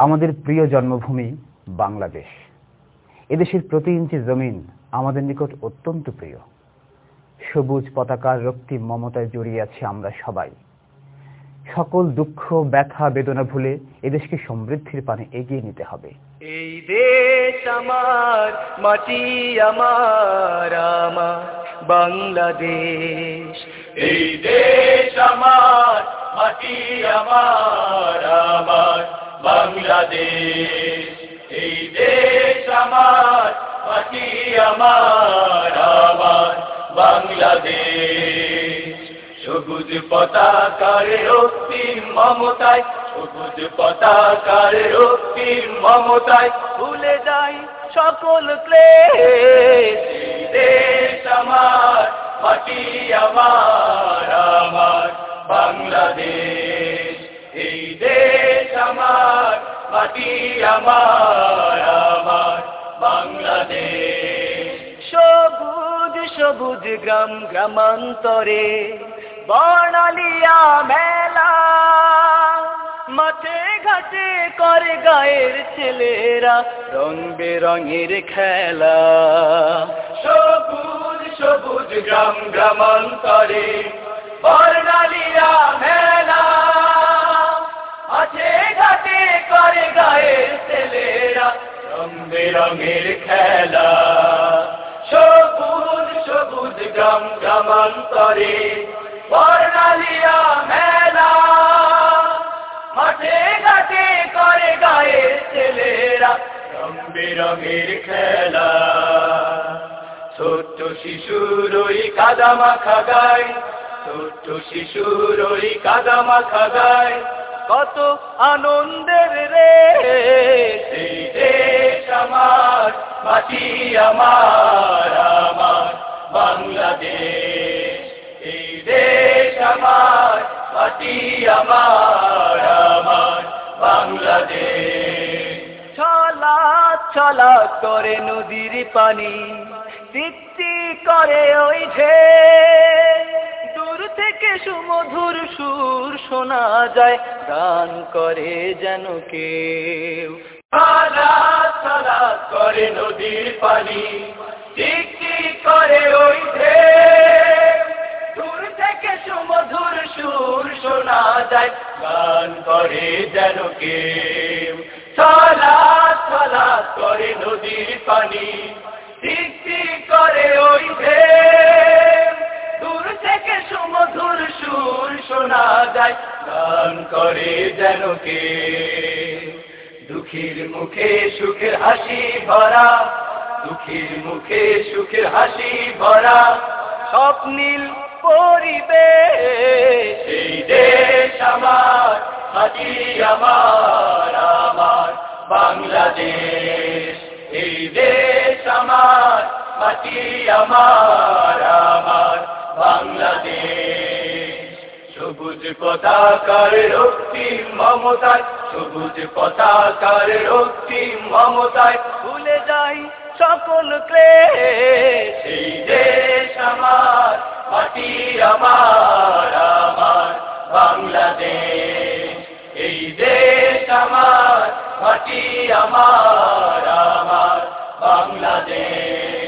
আমাদের প্রিয় জন্মভূমি বাংলাদেশ। এদেশের প্রতি ইঞ্চি জমিন আমাদের নিকট অত্যন্ত প্রিয়। সবুজ পতাকার রক্তিম মমতায় জড়িয়ে আছি আমরা সবাই। সকল দুঃখ ব্যথা বেদনা ভুলে এদেশকে সমৃদ্ধির পানে এগিয়ে নিতে হবে। এই দেশ আমার মাটি আমার আমার বাংলাদেশ। এই দেশ আমার মাটি আমার আমার বাংলাদেশ, এই দেশ আমার মাটি আমার আমার বাংলাদেশ। সবুজ পতাকার রক্তিম মমতায়, সবুজ পতাকার রক্তিম মমতায় ভুলে যাই সকল ক্লেশ। দেশ আমার মাটি আমার আমার বাংলাদেশ। এই দেশ আমার মাটি আমার আমার বাংলাদেশ। সবুজ সবুজ গ্রাম গ্রামান্তরে বর্ণালিয়া মেলা। মাঠে ঘাটে করে গায়ের ছেলেরা রং বেরঙের খেলা। সবুজ সবুজ গ্রাম গ্রামান্তরে বর্ণালিয়া মেলা। মাঠে ঘাটে করে গায়ের ছেলেরা রং বেরঙের খেলা। সবুজ সবুজ গ্রাম গ্রামান্তরে বর্ণালিয়া মেলা। মাঠে ঘাটে করে গায়ে ছেলেরা রং বেরঙের খেলা। ছোট্ট শিশুর ওই কাদা মাখা গায়, ছোট্ট শিশুর ওই গায় কত আনন্দের রে। আমার, মাটি আমার আমার বাংলাদেশ। এই দেশ আমার, মাটি আমার আমার বাংলাদেশ। ছলা ছলা করে নদীর পানি তৃপ্তি করে ওই ঝে শোনা যায়, গান করে যেন কেউ। করে নদীর পানি করে ওই দূর থেকে সুমধুর সুর শোনা যায়, গান করে যেন কেউ। ছলা ছলা করে নদীর পানি তৃপ্তি করে ওই ঢেউ। যায় গান করে যেন কে? দুঃখীর মুখে সুখের হাসি ভরা, দুঃখীর মুখে সুখের হাসি ভরা স্বপ্নীল পরিবেশ এই দেশ আমার, হাজি আমার আমার বাংলাদেশ। এই দেশ আমার মাটি আমার আমার বাংলাদেশ। সবুজ পতাকার রক্তিম মমতায় সবুজ পতাকার রক্তিম মমতায়। ভুলে যাই সকল ক্লেশ। এই দেশ আমার মাটি আমার আমার বাংলাদেশ। এই দেশ আমার মাটি আমার আমার বাংলাদেশ।